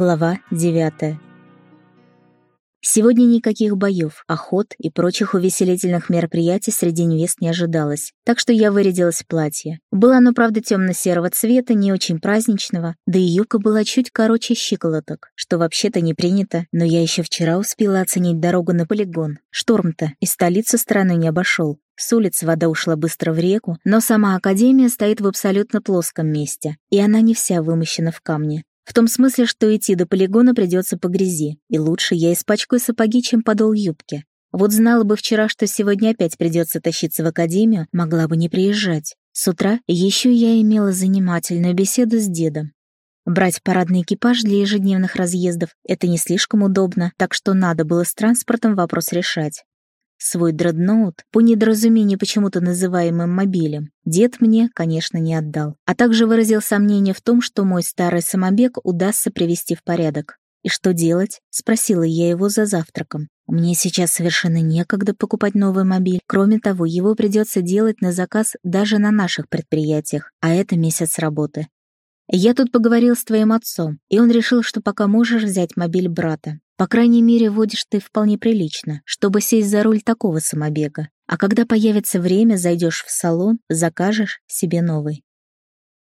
Глава 9. Сегодня никаких боев, охот и прочих увеселительных мероприятий среди невест не ожидалось, так что я вырядилась в платье. Было оно, правда, темно-серого цвета, не очень праздничного, да и юбка была чуть короче щиколоток, что вообще-то не принято, но я еще вчера успела оценить дорогу на полигон. Шторм-то из столицы страны не обошел. С улиц вода ушла быстро в реку, но сама Академия стоит в абсолютно плоском месте, и она не вся вымощена в камне. В том смысле, что идти до полигона придется по грязи, и лучше я испачкаю сапоги, чем подол юбки. Вот знала бы вчера, что сегодня опять придется тащиться в академию, могла бы не приезжать. С утра еще я имела занимательную беседу с дедом. Брать парадный экипаж для ежедневных разъездов — это не слишком удобно, так что надо было с транспортом вопрос решать. Свой дредноут, по недоразумению почему-то называемым мобилем, дед мне, конечно, не отдал, а также выразил сомнение в том, что мой старый самобег удастся привести в порядок. «И что делать?» — спросила я его за завтраком. «Мне сейчас совершенно некогда покупать новый мобиль. Кроме того, его придется делать на заказ даже на наших предприятиях, а это месяц работы. Я тут поговорил с твоим отцом, и он решил, что пока можешь взять мобиль брата. По крайней мере, водишь ты вполне прилично, чтобы сесть за руль такого самобега. А когда появится время, зайдешь в салон, закажешь себе новый.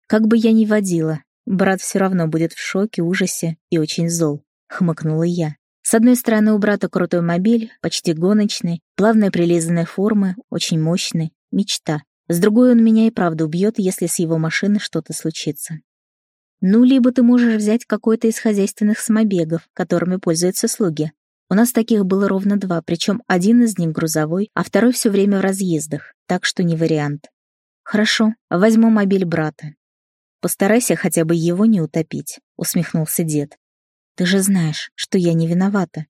Как бы я ни водила, брат все равно будет в шоке, ужасе и очень зол, хмыкнула я. С одной стороны, у брата крутой мобиль, почти гоночный, плавной прилизанной формы, очень мощный, мечта. С другой, он меня и правда убьет, если с его машиной что-то случится. Ну, либо ты можешь взять какой-то из хозяйственных самобегов, которыми пользуются слуги. У нас таких было ровно два, причем один из них грузовой, а второй все время в разъездах, так что не вариант. Хорошо, возьму мобиль брата. Постарайся хотя бы его не утопить, усмехнулся дед. Ты же знаешь, что я не виновата.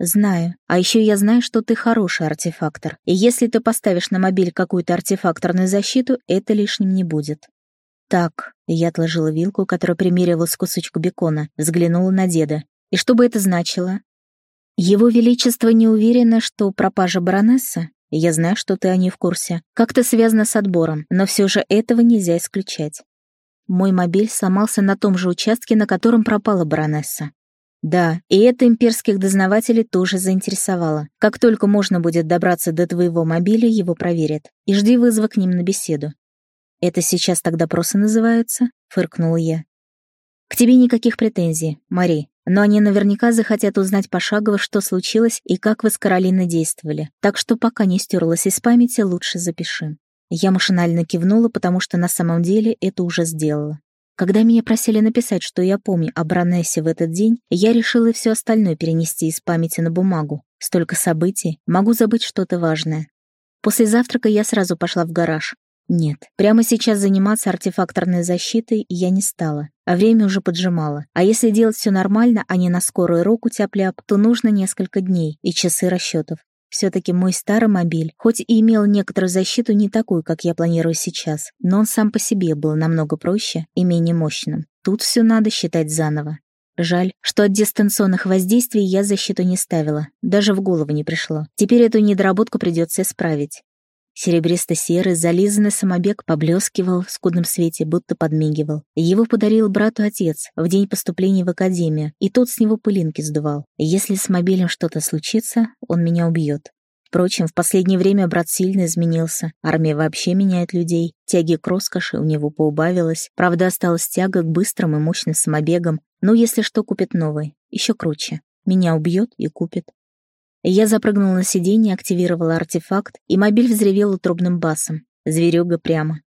Знаю. А еще я знаю, что ты хороший артефактор. И если ты поставишь на мобиль какую-то артефакторную защиту, это лишним не будет. «Так», — я отложила вилку, которая примерилась к кусочку бекона, взглянула на деда. «И что бы это значило?» «Его Величество не уверено, что пропажа баронессы, я знаю, что ты о ней в курсе, как-то связана с отбором, но все же этого нельзя исключать. Мой мобиль сломался на том же участке, на котором пропала баронесса. Да, и это имперских дознавателей тоже заинтересовало. Как только можно будет добраться до твоего мобиля, его проверят. И жди вызова к ним на беседу. «Это сейчас так допросы называются?» — фыркнула я. «К тебе никаких претензий, Мари, но они наверняка захотят узнать пошагово, что случилось и как вы с Каролиной действовали, так что пока не стерлась из памяти, лучше запиши». Я машинально кивнула, потому что на самом деле это уже сделала. Когда меня просили написать, что я помню о Бронессе в этот день, я решила все остальное перенести из памяти на бумагу. Столько событий, могу забыть что-то важное. После завтрака я сразу пошла в гараж. Нет, прямо сейчас заниматься артефакторной защитой я не стала, а время уже поджимало. А если делать все нормально, а не на скорую руку тяп-ляп, то нужно несколько дней и часы расчетов. Все-таки мой старый мобиль, хоть и имел некоторую защиту не такую, как я планирую сейчас, но он сам по себе был намного проще и менее мощным. Тут все надо считать заново. Жаль, что от дистанционных воздействий я защиту не ставила, даже в голову не пришло. Теперь эту недоработку придется исправить. Серебристо-серый, зализанный самобег поблескивал в скудном свете, будто подмигивал. Его подарил брату отец в день поступления в академию, и тот с него пылинки сдувал. Если с мобилем что-то случится, он меня убьет. Впрочем, в последнее время брат сильно изменился. Армия вообще меняет людей. Тяги к роскоши у него поубавилось. Правда, осталась тяга к быстрым и мощным самобегам. Но если что, купит новый. Еще круче. Меня убьет и купит. Я запрыгнула на сиденье, активировала артефакт, и мобиль взревел утробным басом. Зверюга прямо.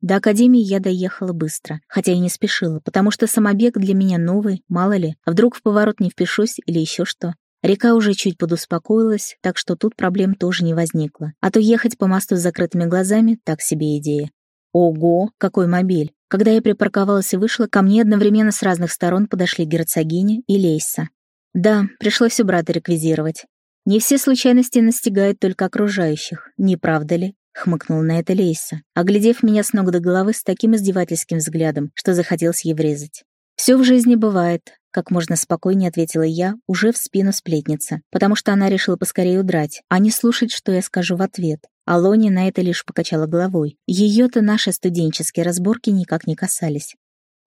До Академии я доехала быстро, хотя и не спешила, потому что самобег для меня новый, мало ли, а вдруг в поворот не впишусь или еще что. Река уже чуть подуспокоилась, так что тут проблем тоже не возникло. А то ехать по мосту с закрытыми глазами — так себе идея. Ого, какой мобиль! Когда я припарковалась и вышла, ко мне одновременно с разных сторон подошли герцогиня и Лейса. Да, пришлось у брата реквизировать. Не все случайности настигают только окружающих, не правда ли? Хмыкнул на это Лейса, оглядев меня с ног до головы с таким издевательским взглядом, что захотелось ей врезать. «Все в жизни бывает», — как можно спокойнее ответила я, уже в спину сплетница, потому что она решила поскорее удрать, а не слушать, что я скажу в ответ. Алони на это лишь покачала головой. Ее-то наши студенческие разборки никак не касались.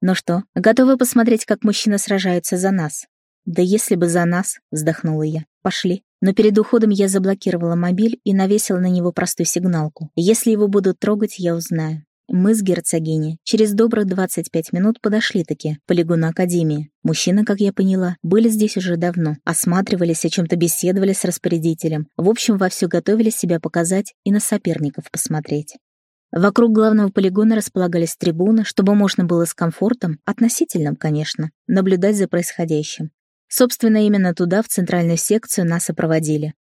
Ну что, готовы посмотреть, как мужчины сражаются за нас? Да если бы за нас, вздохнула я. Пошли. Но перед уходом я заблокировала мобиль и навесила на него простую сигналку. Если его будут трогать, я узнаю. Мы с герцогиней через добрых 25 минут подошли-таки к полигону Академии. Мужчины, как я поняла, были здесь уже давно, осматривались, о чем-то беседовали с распорядителем. В общем, вовсю готовили себя показать и на соперников посмотреть. Вокруг главного полигона располагались трибуны, чтобы можно было с комфортом, относительным, конечно, наблюдать за происходящим. Собственно, именно туда, в центральную секцию, нас и проводили.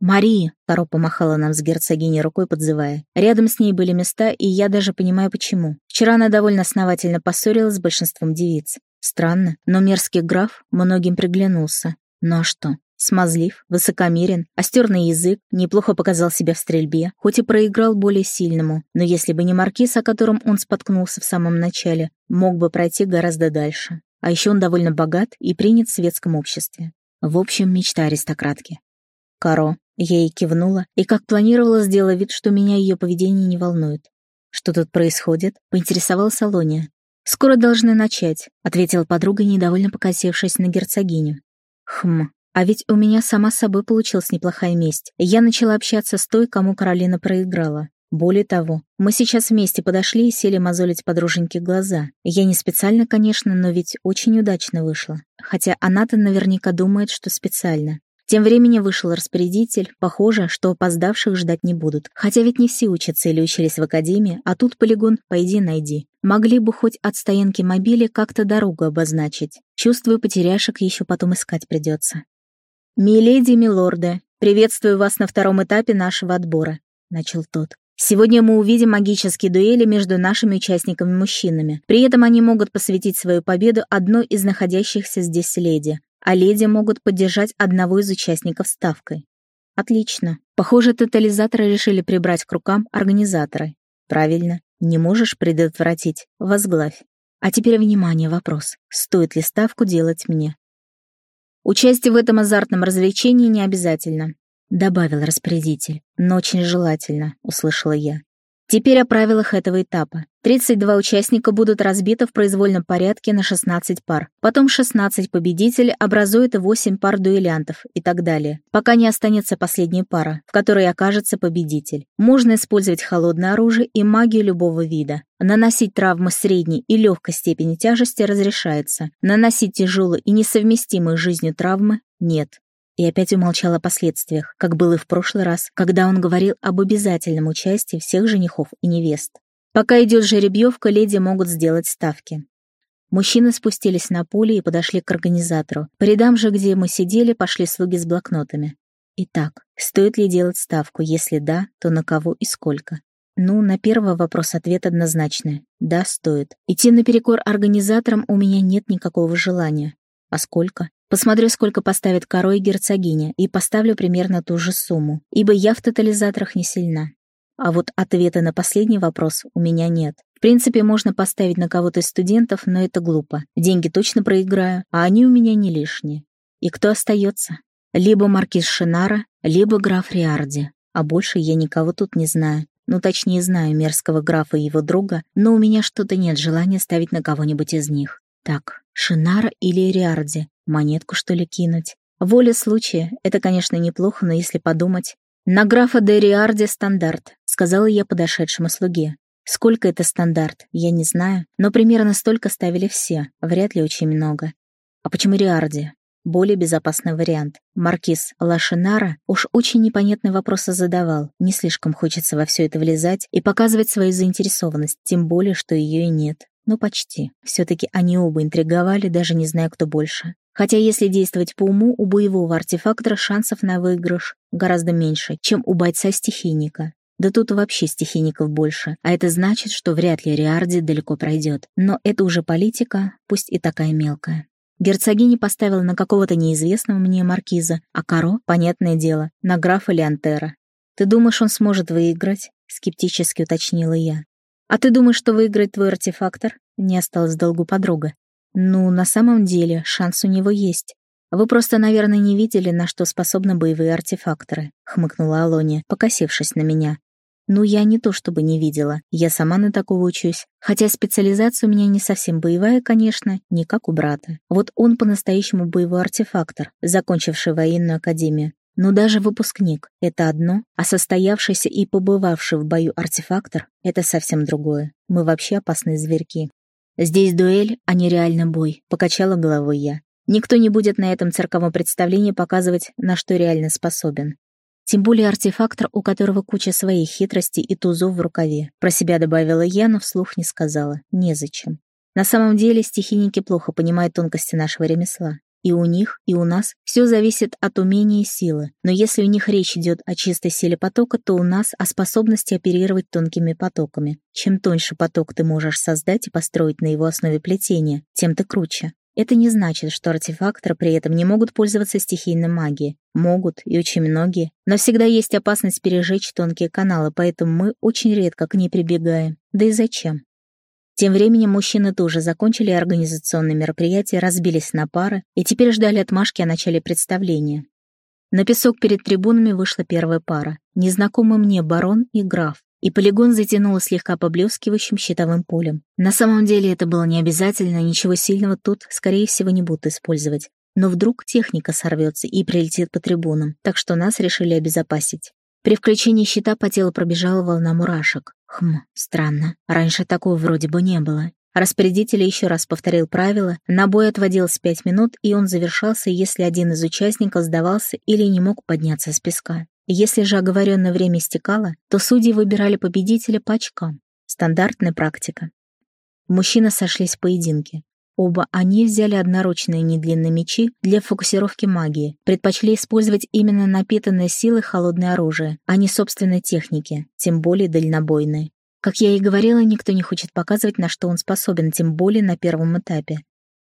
«Мария!» — Каро помахала нам с герцогиней рукой, подзывая. Рядом с ней были места, и я даже понимаю, почему. Вчера она довольно основательно поссорилась с большинством девиц. Странно, но мерзкий граф многим приглянулся. Ну а что? Смазлив, высокомерен, остерный язык, неплохо показал себя в стрельбе, хоть и проиграл более сильному, но если бы не маркиз, о котором он споткнулся в самом начале, мог бы пройти гораздо дальше. А еще он довольно богат и принят в светском обществе. В общем, мечта аристократки. Каро, ей кивнула и, как планировала, сделала вид, что меня ее поведение не волнует. «Что тут происходит?» — поинтересовалась Алония. «Скоро должны начать», — ответила подруга, недовольно покосившись на герцогиню. «Хм, а ведь у меня сама с собой получилась неплохая месть. Я начала общаться с той, кому Каролина проиграла. Более того, мы сейчас вместе подошли и сели мозолить подруженьке глаза. Я не специально, конечно, но ведь очень удачно вышло. Хотя она-то наверняка думает, что специально. Тем временем вышел распорядитель. Похоже, что опоздавших ждать не будут. Хотя ведь не все учатся или учились в академии, а тут полигон «пойди найди». Могли бы хоть от стоянки мобили как-то дорогу обозначить. Чувствую, потеряшек еще потом искать придется. «Миледи, милорды, приветствую вас на втором этапе нашего отбора», — начал тот. Сегодня мы увидим магические дуэли между нашими участниками-мужчинами. При этом они могут посвятить свою победу одной из находящихся здесь леди а леди могут поддержать одного из участников ставкой. Отлично. Похоже, тотализаторы решили прибрать к рукам организаторы. Правильно. Не можешь предотвратить. Возглавь. А теперь, внимание, вопрос. Стоит ли ставку делать мне? Участие в этом азартном развлечении не обязательно, добавил распорядитель. Но очень желательно, услышала я. Теперь о правилах этого этапа. 32 участника будут разбиты в произвольном порядке на 16 пар. Потом 16 победителей образуют 8 пар дуэлянтов и так далее, пока не останется последняя пара, в которой окажется победитель. Можно использовать холодное оружие и магию любого вида. Наносить травмы средней и легкой степени тяжести разрешается. Наносить тяжелые и несовместимые с жизнью травмы – нет и опять умолчал о последствиях, как было и в прошлый раз, когда он говорил об обязательном участии всех женихов и невест. Пока идет жеребьевка, леди могут сделать ставки. Мужчины спустились на поле и подошли к организатору. По рядам же, где мы сидели, пошли слуги с блокнотами. Итак, стоит ли делать ставку? Если да, то на кого и сколько? Ну, на первый вопрос ответ однозначный. Да, стоит. Идти наперекор организаторам у меня нет никакого желания. А сколько? Посмотрю, сколько поставит корой герцогиня, и поставлю примерно ту же сумму, ибо я в тотализаторах не сильна. А вот ответа на последний вопрос у меня нет. В принципе, можно поставить на кого-то из студентов, но это глупо. Деньги точно проиграю, а они у меня не лишние. И кто остается? Либо маркиз Шинара, либо граф Риарди. А больше я никого тут не знаю. Ну, точнее, знаю мерзкого графа и его друга, но у меня что-то нет желания ставить на кого-нибудь из них. Так, Шинара или Риарди? Монетку, что ли, кинуть? Воля случая — это, конечно, неплохо, но если подумать... «На графа де Риарди стандарт», — сказала я подошедшему слуге. Сколько это стандарт, я не знаю, но примерно столько ставили все, вряд ли очень много. А почему Риарди? Более безопасный вариант. Маркиз Лашинара уж очень непонятные вопросы задавал. Не слишком хочется во все это влезать и показывать свою заинтересованность, тем более, что ее и нет. Ну, почти. Все-таки они оба интриговали, даже не зная, кто больше. Хотя если действовать по уму, у боевого артефактора шансов на выигрыш гораздо меньше, чем у бойца-стихийника. Да тут вообще стихийников больше, а это значит, что вряд ли Риарди далеко пройдет. Но это уже политика, пусть и такая мелкая. Герцогиня поставила на какого-то неизвестного мне маркиза, а Каро, понятное дело, на графа Леонтера. «Ты думаешь, он сможет выиграть?» — скептически уточнила я. «А ты думаешь, что выиграет твой артефактор?» Не осталось долгу подруга. «Ну, на самом деле, шанс у него есть. Вы просто, наверное, не видели, на что способны боевые артефакторы», — хмыкнула Алония, покосившись на меня. Ну, я не то чтобы не видела, я сама на такого учусь. Хотя специализация у меня не совсем боевая, конечно, не как у брата. Вот он по-настоящему боевой артефактор, закончивший военную академию. Но даже выпускник — это одно, а состоявшийся и побывавший в бою артефактор — это совсем другое. Мы вообще опасные зверьки. «Здесь дуэль, а не реальный бой», — покачала головой я. «Никто не будет на этом цирковом представлении показывать, на что реально способен. Тем более артефактор, у которого куча своих хитростей и тузов в рукаве. Про себя добавила я, но вслух не сказала. Незачем. На самом деле стихийники плохо понимают тонкости нашего ремесла. И у них, и у нас все зависит от умения и силы. Но если у них речь идет о чистой силе потока, то у нас о способности оперировать тонкими потоками. Чем тоньше поток ты можешь создать и построить на его основе плетения, тем ты круче. Это не значит, что артефакторы при этом не могут пользоваться стихийной магией. Могут, и очень многие. Но всегда есть опасность пережечь тонкие каналы, поэтому мы очень редко к ней прибегаем. Да и зачем? Тем временем мужчины тоже закончили организационные мероприятия, разбились на пары и теперь ждали отмашки о начале представления. На песок перед трибунами вышла первая пара. Незнакомый мне барон и граф и полигон затянуло слегка поблескивающим щитовым полем. На самом деле это было не обязательно, ничего сильного тут, скорее всего, не будут использовать. Но вдруг техника сорвется и прилетит по трибунам, так что нас решили обезопасить. При включении щита по телу пробежала волна мурашек. Хм, странно. Раньше такого вроде бы не было. Распорядитель еще раз повторил правила, на бой отводилось пять минут, и он завершался, если один из участников сдавался или не мог подняться с песка. Если же оговоренное время стекало, то судьи выбирали победителя по очкам. Стандартная практика. Мужчины сошлись в поединке. Оба они взяли одноручные недлинные мечи для фокусировки магии, предпочли использовать именно напитанное силой холодное оружие, а не собственной техники, тем более дальнобойное. Как я и говорила, никто не хочет показывать, на что он способен, тем более на первом этапе.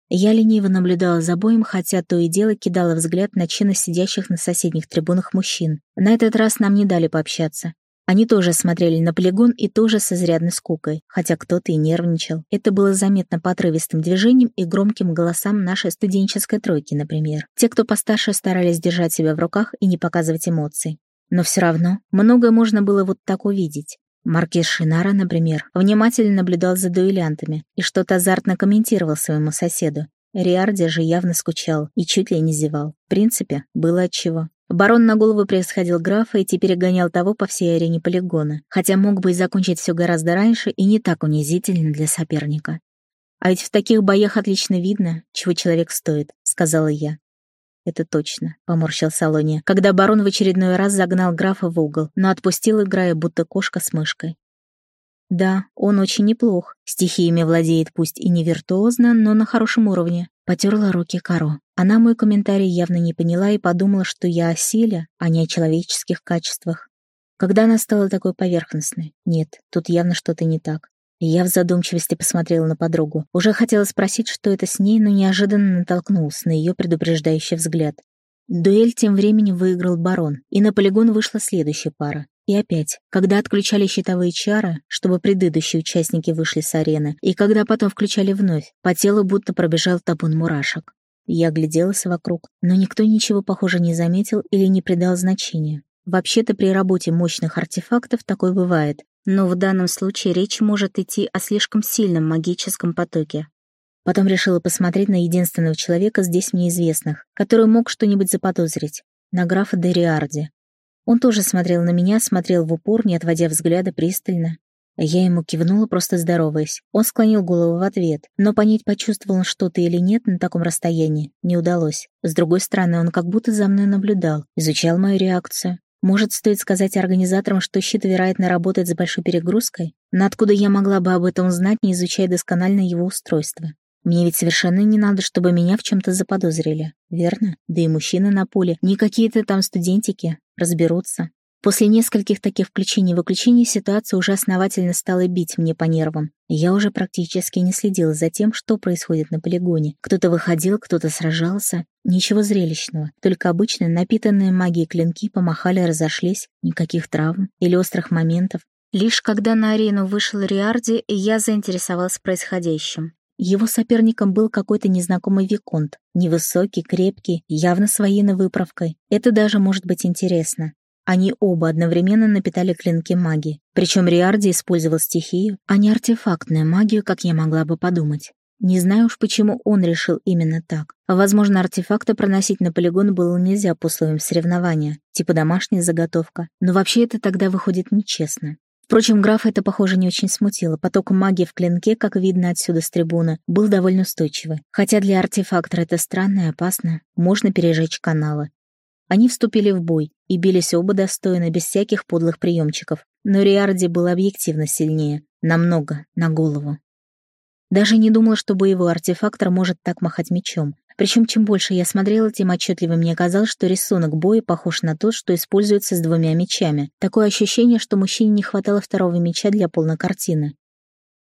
Я лениво наблюдала за боем, хотя то и дело кидала взгляд на чины сидящих на соседних трибунах мужчин. На этот раз нам не дали пообщаться. Они тоже смотрели на полигон и тоже с изрядной скукой, хотя кто-то и нервничал. Это было заметно по отрывистым движениям и громким голосам нашей студенческой тройки, например. Те, кто постарше, старались держать себя в руках и не показывать эмоций. Но все равно многое можно было вот так увидеть. Маркиз Шинара, например, внимательно наблюдал за дуэлянтами и что-то азартно комментировал своему соседу. Риарди же явно скучал и чуть ли не зевал. В принципе, было отчего. Барон на голову превосходил графа и теперь гонял того по всей арене полигона, хотя мог бы и закончить все гораздо раньше и не так унизительно для соперника. «А ведь в таких боях отлично видно, чего человек стоит», — сказала я. «Это точно», — поморщил Салония, когда барон в очередной раз загнал графа в угол, но отпустил, играя, будто кошка с мышкой. «Да, он очень неплох. Стихиями владеет пусть и не виртуозно, но на хорошем уровне». Потерла руки Каро. Она мой комментарий явно не поняла и подумала, что я о силе, а не о человеческих качествах. Когда она стала такой поверхностной? Нет, тут явно что-то не так. Я в задумчивости посмотрела на подругу. Уже хотела спросить, что это с ней, но неожиданно натолкнулась на ее предупреждающий взгляд. Дуэль тем временем выиграл барон, и на полигон вышла следующая пара. И опять, когда отключали щитовые чары, чтобы предыдущие участники вышли с арены, и когда потом включали вновь, по телу будто пробежал табун мурашек. Я гляделась вокруг, но никто ничего похоже не заметил или не придал значения. Вообще-то при работе мощных артефактов такое бывает, но в данном случае речь может идти о слишком сильном магическом потоке. Потом решила посмотреть на единственного человека здесь мне известных, который мог что-нибудь заподозрить, на графа Дериарди. Он тоже смотрел на меня, смотрел в упор, не отводя взгляда пристально. Я ему кивнула, просто здороваясь. Он склонил голову в ответ, но понять, почувствовал он что-то или нет на таком расстоянии, не удалось. С другой стороны, он как будто за мной наблюдал, изучал мою реакцию. Может, стоит сказать организаторам, что щит, вероятно, работает с большой перегрузкой? Но откуда я могла бы об этом узнать, не изучая досконально его устройство? Мне ведь совершенно не надо, чтобы меня в чем-то заподозрили, верно? Да и мужчины на поле, не какие-то там студентики, разберутся. После нескольких таких включений и выключений ситуация уже основательно стала бить мне по нервам. Я уже практически не следила за тем, что происходит на полигоне. Кто-то выходил, кто-то сражался. Ничего зрелищного. Только обычные напитанные магией клинки помахали, разошлись. Никаких травм или острых моментов. Лишь когда на арену вышел Риарди, я заинтересовалась происходящим. Его соперником был какой-то незнакомый виконт. Невысокий, крепкий, явно с военной выправкой. Это даже может быть интересно. Они оба одновременно напитали клинки магии. Причем Риарди использовал стихию, а не артефактную магию, как я могла бы подумать. Не знаю уж, почему он решил именно так. Возможно, артефакты проносить на полигон было нельзя по условиям соревнования, типа домашняя заготовка. Но вообще это тогда выходит нечестно. Впрочем, графа это, похоже, не очень смутило. Поток магии в клинке, как видно отсюда с трибуны, был довольно устойчивый. Хотя для артефактора это странно и опасно. Можно пережечь каналы. Они вступили в бой и бились оба достойно, без всяких подлых приемчиков. Но Риарди был объективно сильнее. Намного, на голову. Даже не думала, что боевой артефактор может так махать мечом. Причем чем больше я смотрела, тем отчетливо мне казалось, что рисунок боя похож на тот, что используется с двумя мечами. Такое ощущение, что мужчине не хватало второго меча для полной картины.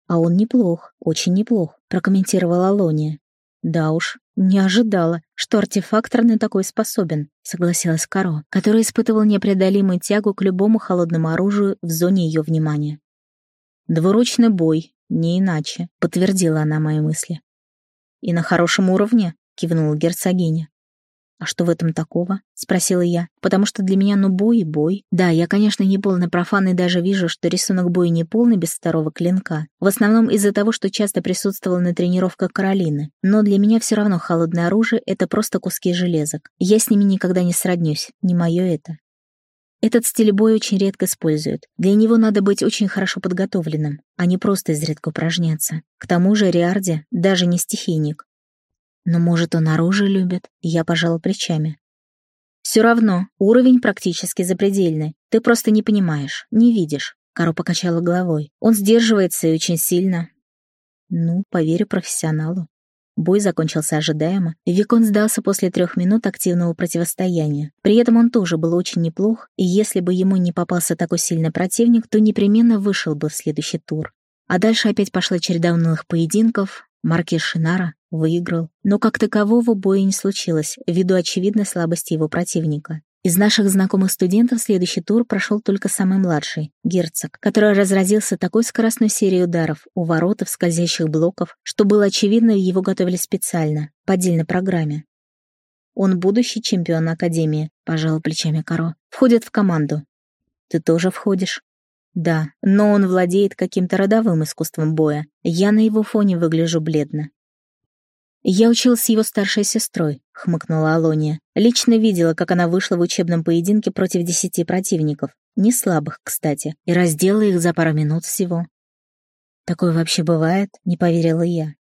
«А он неплох, очень неплох», — прокомментировала Алония. «Да уж, не ожидала, что артефактор на такой способен», — согласилась Каро, который испытывал непреодолимую тягу к любому холодному оружию в зоне ее внимания. «Двуручный бой, не иначе», — подтвердила она мои мысли. «И на хорошем уровне», — кивнула герцогиня. «А что в этом такого?» — спросила я. «Потому что для меня ну бой и бой. Да, я, конечно, не полный профан и даже вижу, что рисунок боя не полный без второго клинка. В основном из-за того, что часто присутствовала на тренировках Каролины. Но для меня все равно холодное оружие — это просто куски железок. Я с ними никогда не сроднюсь. Не мое это. Этот стиль боя очень редко используют. Для него надо быть очень хорошо подготовленным, а не просто изредка упражняться. К тому же Риарди даже не стихийник. Но, может, он оружие любит? Я пожала плечами. Все равно, уровень практически запредельный. Ты просто не понимаешь, не видишь. Каро покачала головой. Он сдерживается и очень сильно. Ну, поверю профессионалу. Бой закончился ожидаемо, и Викон сдался после трех минут активного противостояния. При этом он тоже был очень неплох, и если бы ему не попался такой сильный противник, то непременно вышел бы в следующий тур. А дальше опять пошла череда унылых поединков, Маркиз Шинара выиграл, но как такового боя не случилось, ввиду очевидной слабости его противника. Из наших знакомых студентов следующий тур прошел только самый младший, герцог, который разразился такой скоростной серией ударов у воротов скользящих блоков, что было очевидно, его готовили специально, по отдельной программе. Он будущий чемпион Академии, пожал плечами Каро. Входит в команду. Ты тоже входишь? Да, но он владеет каким-то родовым искусством боя. Я на его фоне выгляжу бледно. «Я училась с его старшей сестрой», — хмыкнула Алония. «Лично видела, как она вышла в учебном поединке против десяти противников. Не слабых, кстати, и раздела их за пару минут всего». «Такое вообще бывает?» — не поверила я.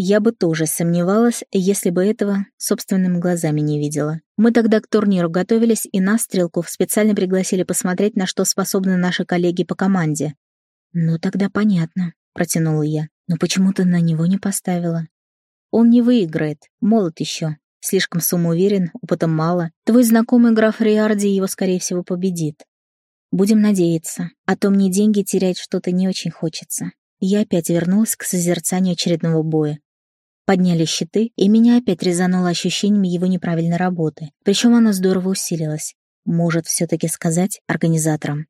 Я бы тоже сомневалась, если бы этого собственными глазами не видела. Мы тогда к турниру готовились, и нас, стрелков, специально пригласили посмотреть, на что способны наши коллеги по команде. «Ну, тогда понятно», — протянула я. «Но почему ты на него не поставила?» «Он не выиграет, молод еще. Слишком самоуверен, опыта мало. Твой знакомый граф Риарди его, скорее всего, победит. Будем надеяться, а то мне деньги терять что-то не очень хочется». Я опять вернулась к созерцанию очередного боя. Подняли щиты, и меня опять резануло ощущением его неправильной работы. Причем оно здорово усилилось. Может, все-таки сказать организаторам.